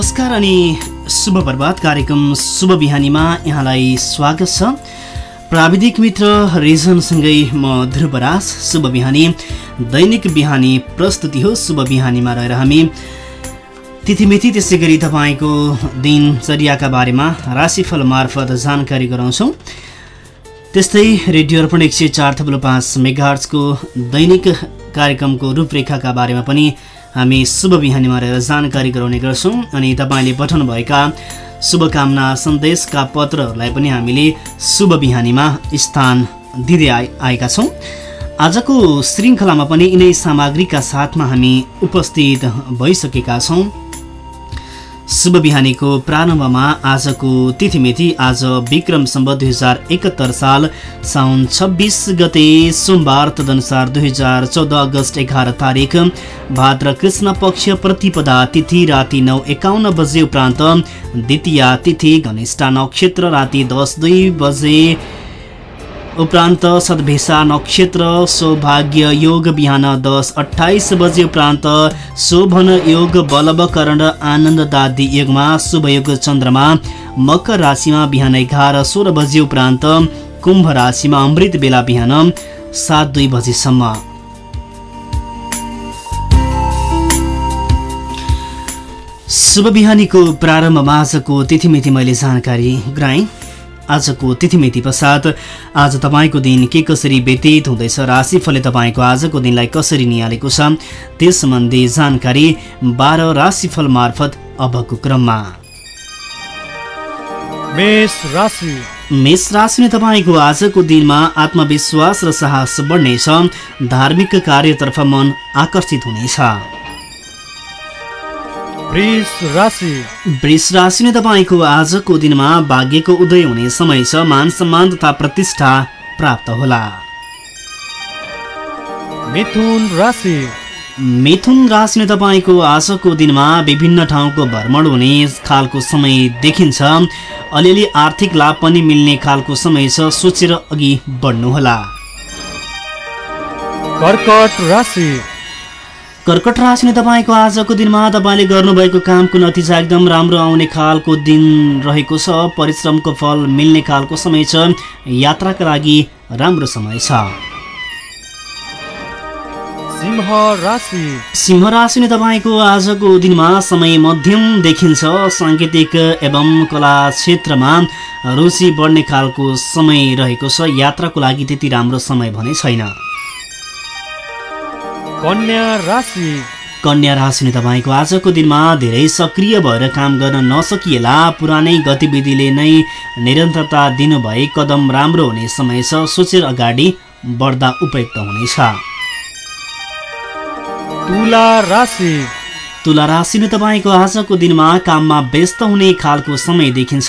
नमस्कार अनि शुभ प्रभात कार्यक्रम शुभ बिहानीमा यहाँलाई स्वागत छ। प्राविधिक मित्र रिजनसँगै म ध्रुवराज शुभ बिहानी। दैनिक बिहानी प्रस्तुति हो शुभ बिहानीमा रहेर हामी। तिथिमिति त्यसै गरी तपाईँको दिनचर्याका बारेमा राशिफल मार्फत जानकारी गराउँछौँ। त्यस्तै रेडियो अर्पण एक सय चार थप्लो पाँच मेगार्सको दैनिक कार्यक्रमको रूपरेखाका बारेमा पनि हामी शुभ बिहानीमा रहेर जानकारी गराउने गर्छौँ अनि तपाईँले पठाउनुभएका शुभकामना सन्देशका पत्रहरूलाई पनि हामीले शुभ बिहानीमा स्थान दिँदै आए आएका छौँ। आजको श्रृङ्खलामा पनि यिनै सामग्रीका साथमा हामी उपस्थित भइसकेका छौँ। शुभ बिहानीको प्रारम्भमा आजको तिथिमिति आज विक्रम सम्बत दुई हजार एकहत्तर साल साउन छब्बिस गते सोमबार तदनुसार दुई हजार चौध अगस्त एघार तारिक भाद्र कृष्ण पक्ष प्रतिपदा तिथि राति नौ एकाउन्न बजे उपरान्त द्वितीय तिथि घनिष्ठा नक्षत्र राति दस दुई बजे उपरान्त सद्भेषा नक्षत्र सौभाग्य योग बिहान दस अठाइस बजे उपरान्त शोभन योग बलवकरण आनन्ददादी युगमा शुभयोग चन्द्रमा मकर राशिमा बिहान एघार सोह्र बजे उपरान्त कुम्भ राशिमा अमृत बेला बिहान सात दुई बजेसम्म। शुभ बिहानीको प्रारम्भमा आजको तिथिमिति मैले जानकारी गराएँ। आजको तिथिमिति पश्चात आज तपाईँको दिन के कसरी व्यतीत हुँदैछ राशिफलले तपाईँको आजको दिनलाई कसरी निहालेको छ त्यस सम्बन्धी जानकारी बाह्र राशिफल मार्फत अबको क्रममा। मेष राशि। मेष राशिले तपाईँको आजको दिनमा आत्मविश्वास र साहस बढ्नेछ धार्मिक कार्यतर्फ मन आकर्षित हुनेछ। वृष राशि। राशिले तपाईँको आजको दिनमा भाग्यको उदय हुने समय छ। मान सम्मान तथा प्रतिष्ठा प्राप्त होला। मिथुन राशि। मिथुन राशिले तपाईँको आजको दिनमा विभिन्न ठाउँको भ्रमण हुने खालको समय देखिन्छ। अलिअलि आर्थिक लाभ पनि मिल्ने खालको समय छ। सोचेर अघि बढ्नुहोला। कर्कट राशि। कर्कट राशिले तपाईँको आजको दिनमा तपाईँले गर्नुभएको कामको नतिजा एकदम राम्रो आउने खालको दिन रहेको छ। परिश्रमको फल मिल्ने खालको समय छ। यात्राका लागि राम्रो समय छ। सिंह राशि। सिंह राशिले तपाईँको आजको दिनमा समय मध्यम देखिन्छ। साङ्गीतिक एवं कला क्षेत्रमा रुचि बढ्ने खालको समय रहेको छ। यात्राको लागि त्यति राम्रो समय भने छैन। कन्या राशि। कन्या राशिले तपाईँको आजको दिनमा धेरै सक्रिय भएर काम गर्न नसकिएला। पुरानै गतिविधिले नै निरन्तरता दिनुभए कदम राम्रो हुने समय छ सोचेर अगाडि बढ्दा उपयुक्त हुनेछ। तुला राशि। तुला राशिले तपाईँको आजको दिनमा काममा व्यस्त हुने खालको समय देखिन्छ।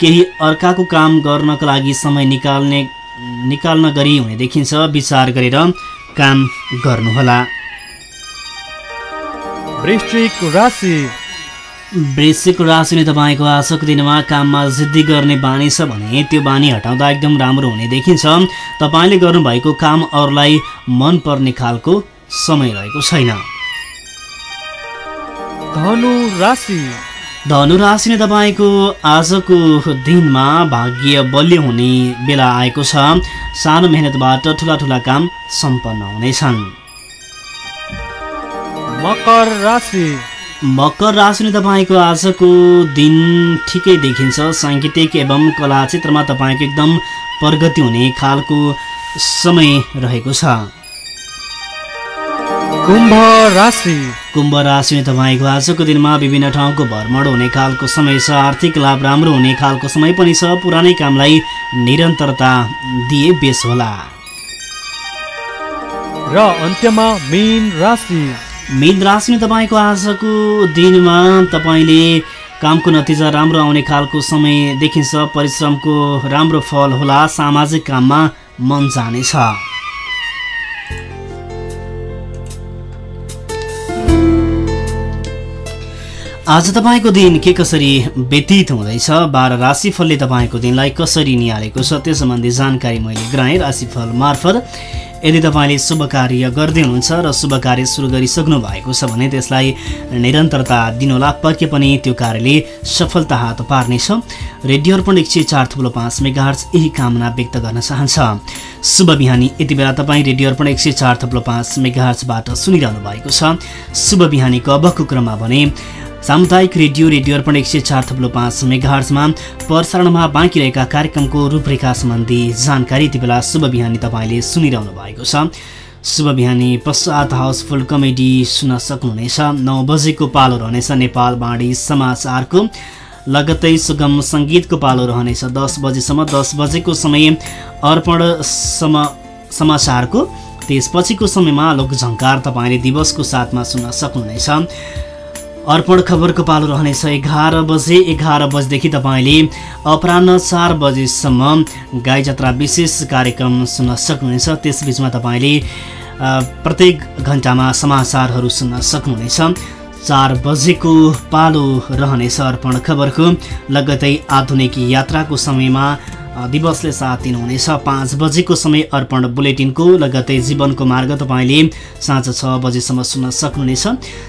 केही अर्काको काम गर्नको लागि समय निकाल्ने निकाल्न गरी हुने देखिन्छ। विचार गरेर काम गर्नुहोला। वृश्चिक राशि। वृश्चिक राशिले तपाईँको आजको दिनमा काममा जिद्दी गर्ने बानी छ भने त्यो बानी हटाउँदा एकदम राम्रो हुने देखिन्छ। तपाईँले गर्नुभएको काम अरूलाई मनपर्ने खालको समय रहेको छैन। धनु राशि। धनु राशिले तपाईँको आजको दिनमा भाग्य बलियो हुने बेला आएको छ। सानो मेहनतबाट ठुला ठुला काम सम्पन्न हुनेछन्। मकर राशि। मकर राशिले तपाईँको आजको दिन ठिकै देखिन्छ। साङ्गीतिक एवं कला क्षेत्रमा तपाईँको एकदम प्रगति हुने खालको समय रहेको छ। कुम्भ राशि। कुम्भ राशिले तपाईँको आजको दिनमा विभिन्न ठाउँको भ्रमण हुने खालको समय छ। आर्थिक लाभ राम्रो हुने खालको समय पनि छ। पुरानै कामलाई निरन्तरता दिए बेस होला। र अन्त्यमा मीन राशि। मीन राशिले तपाईँको आजको दिनमा तपाईँले कामको नतिजा राम्रो आउने खालको समय देखिन्छ परिश्रमको राम्रो फल होला सामाजिक काममा मन जानेछ। आज तपाईँको दिन के कसरी व्यतीत हुँदैछ बाह्र राशिफलले तपाईँको दिनलाई कसरी निहालेको छ त्यो सम्बन्धी जानकारी मैले गराएँ राशिफल मार्फत यदि तपाईँले शुभ कार्य गर्दै हुनुहुन्छ र शुभ कार्य सुरु गरिसक्नु भएको छ भने त्यसलाई निरन्तरता दिनुहोला। पक्कै पनि त्यो कार्यले सफलता हात पार्नेछ। रेडियो अर्पण एक सय चार थुप्रो पाँच मेगाहर्स यही कामना व्यक्त गर्न चाहन्छ। शुभ बिहानी। यति बेला तपाईँ रेडियो अर्पण एक सय चार थुप्रो पाँच मेगाहर्सबाट सुनिरहनु भएको छ। शुभ बिहानीको अबको क्रममा भने सामुदायिक रेडियो रेडियो अर्पण एक सय चार थप्लो पाँच मेगाहर्समा प्रसारणमा बाँकी रहेका कार्यक्रमको रूपरेखा सम्बन्धी जानकारी यति बेला शुभ बिहानी तपाईँले सुनिरहनु भएको छ। शुभ बिहानी पश्चात हाउसफुल कमेडी सुन्न सक्नुहुनेछ। नौ बजेको पालो रहनेछ नेपाल बाँडी समाचारको। लगत्तै सुगम सङ्गीतको पालो रहनेछ दस बजेसम्म। दस बजेको समय अर्पण सम समाचारको। त्यसपछिको समयमा लोकझङ्कार तपाईँले दिवसको साथमा सुन्न सक्नुहुनेछ। अर्पण खबरको पालो रहनेछ एघार बजे एघार बजेदेखि तपाईँले अपरान्न चार बजेसम्म गाई जात्रा विशेष कार्यक्रम सुन्न सक्नुहुनेछ। त्यसबिचमा तपाईँले प्रत्येक घन्टामा समाचारहरू सुन्न सक्नुहुनेछ। चार बजेको पालो रहनेछ अर्पण खबरको। लगतै आधुनिक यात्राको समयमा दिवसले साथ दिनुहुनेछ। पाँच बजेको समय अर्पण बुलेटिनको लगतै जीवनको मार्ग तपाईँले साँझ छ बजेसम्म सुन्न सक्नुहुनेछ।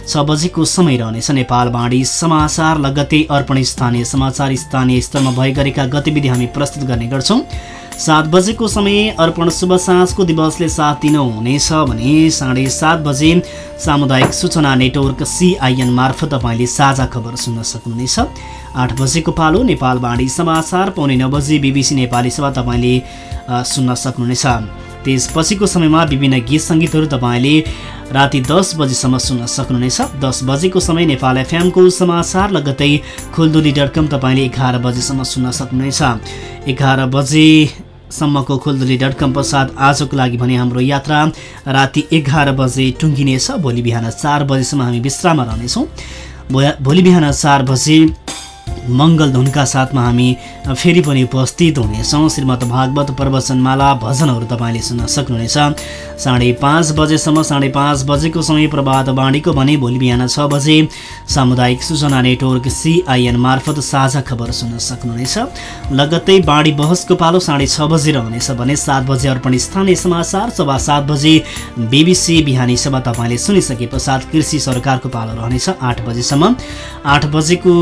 छ बजेको समय रहनेछ। नेपाल बाँडी समाचार लगतै अर्पण स्थानीय समाचार स्थानीय स्तरमा भए गरेका गतिविधि हामी प्रस्तुत गर्ने गर्छौँ। सात बजेको समय अर्पण शुभ साँझको दिवसले साथ दिनुहुनेछ भने साढे सात बजे सामुदायिक सूचना नेटवर्क सिआइएन मार्फत तपाईँले साझा खबर सुन्न सक्नुहुनेछ। आठ बजेको पालो नेपाल बाँडी समाचार पाउने नौ बजे बिबिसी नेपाली सभा तपाईँले सुन्न सक्नुहुनेछ। त्यसपछिको समयमा विभिन्न गीत सङ्गीतहरू तपाईँले राति दस बजीसम्म सुन्न सक्नुहुनेछ। दस बजेको समय नेपाल एफएमको समाचार लगतै खुलदुली डट कम तपाईँले एघार बजेसम्म सुन्न सक्नुहुनेछ। एघार बजेसम्मको खुलदुली डट कम पश्चात आजको लागि भने हाम्रो यात्रा राति एघार बजे टुङ्गिनेछ। भोलि बिहान चार बजेसम्म हामी विश्राममा रहनेछौँ। भोलि बिहान चार बजे मङ्गल धुनका साथमा हामी फेरि पनि उपस्थित हुनेछौँ। श्रीमद् भागवत प्रवचनमाला भजनहरू तपाईँले सुन्न सक्नुहुनेछ। साढे पाँच बजेसम्म साढे पाँच बजेको समय प्रभात बाँडीको भने भोलि बिहान छ बजे सामुदायिक सूचना नेटवर्क सिआइएन मार्फत साझा खबर सुन्न सक्नुहुनेछ। लगत्तै बाँडी बहसको पालो साढे छ बजे रहनेछ भने सात बजे अर्पण स्थानीय समाचार सभा सात बजे बिबिसी बिहानी सभा तपाईँले सुनिसके पश्चात कृषि सरकारको पालो रहनेछ आठ बजेसम्म। आठ बजेको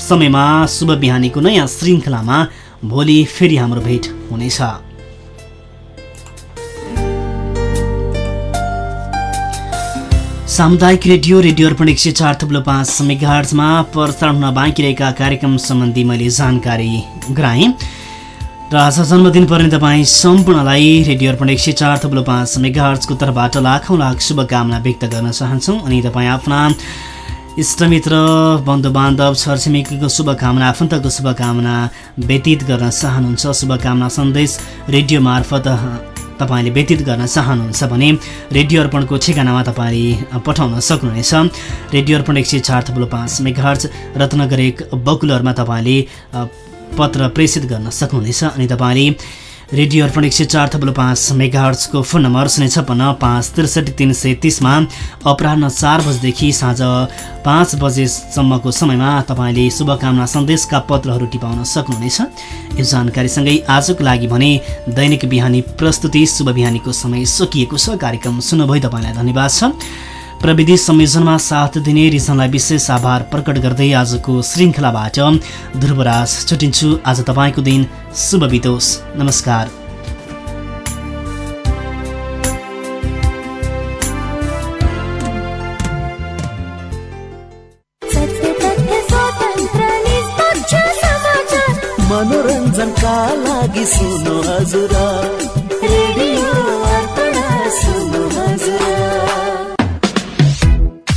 समयमा शुभ बिहानीको नयाँ श्रृङ्खलामा भोलि फेरि हाम्रो भेट हुनेछ। सामुदायिक रेडियो रेडियो अर्पण एक सय चार थुप्लो पाँच मेगाहर्जमा प्रसारण हुन बाँकी रहेका कार्यक्रम सम्बन्धी मैले जानकारी गराएँ। र आज जन्मदिन पर्ने तपाईँ सम्पूर्णलाई रेडियो अर्पण एक सय चार थुप्लो पाँच मेगाहर्जको तर्फबाट लाखौँ लाख शुभकामना व्यक्त गर्न चाहन्छौँ अनि तपाईँ आफ्ना इष्टमित्र बन्धुबान्धव छरछिमेकीको शुभकामना आफन्तको शुभकामना व्यतीत गर्न चाहनुहुन्छ। शुभकामना सन्देश रेडियो मार्फत तपाईँले व्यतीत गर्न चाहनुहुन्छ भने रेडियो अर्पणको ठेगानामा तपाईँले पठाउन सक्नुहुनेछ। रेडियो अर्पण एक सय चार थप्लो पाँच मेघार्ज रत्नगर एक बकुलरमा तपाईँले पत्र प्रेषित गर्न सक्नुहुनेछ। अनि तपाईँले रेडियो अर्पण एक सय चार थप्लो पाँच मेगाहर्चको फोन नम्बर शून्य छप्पन्न पाँच त्रिसठी तिन सय तिसमा अपराह चार बजेदेखि साँझ पाँच बजेसम्मको समयमा तपाईँले शुभकामना सन्देशका पत्रहरू टिपाउन सक्नुहुनेछ। यो जानकारीसँगै आजको लागि भने दैनिक बिहानी प्रस्तुति शुभ बिहानीको समय सकिएको छ। कार्यक्रम सुन्नुभयो। तपाईँलाई धन्यवाद छ। प्रविधि संयोजनमा साथ दिने रिजनलाई विशेष आभार प्रकट गर्दै आजको श्रृङ्खलाबाट ध्रुवराज छुटिन्छु। आज तपाईँको दिन शुभ बितोस्। नमस्कार। मनोरञ्जनका लागि सुनो हजुर।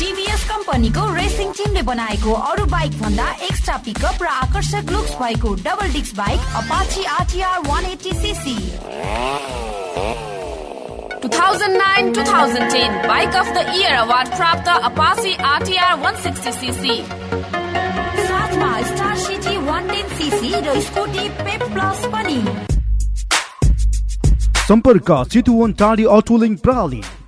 टिभीएस कम्पनीको रेसिङ टिमले बनाएको अरू बाइक भन्दा एक्स्ट्रा पिकअप र आकर्षक लुक्स भएको double disc bike Apache RTR one eighty CC 2009-2010 Bike of the Year Award प्राप्त Apache RTR 160cc ten CC र स्कुटी पेप प्लस पनि। सम्पर्क चितुवन टाढी अटोलिङ प्रणाली।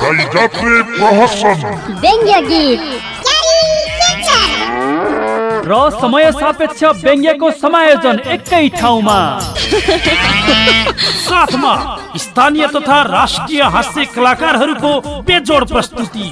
Gaidape Prohassan व्यङ्ग्य गीत र समय सापेक्ष व्यङ्ग्यको समायोजन एकै ठाउँमा। साथमा। स्थानीय तथा राष्ट्रिय हास्य कलाकारहरूको बेजोड प्रस्तुति।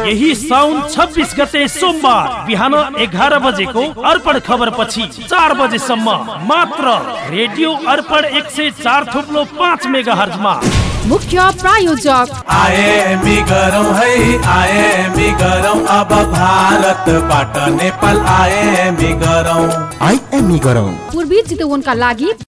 यही साउन 26 गते सोमबार बिहान एघार बजेको अर्पण खबर पछि चार बजेसम्म मात्र रेडियो अर्पण एक सय चार थुप्लो पाँच मेगा हर्जमा मुख्य प्रायोजक। आएमी गरौँ है आएमी गरौँ अब भारतबाट नेपाल आएमी गरौँ आइएमई गरौँ पूर्वी चितवनका लागि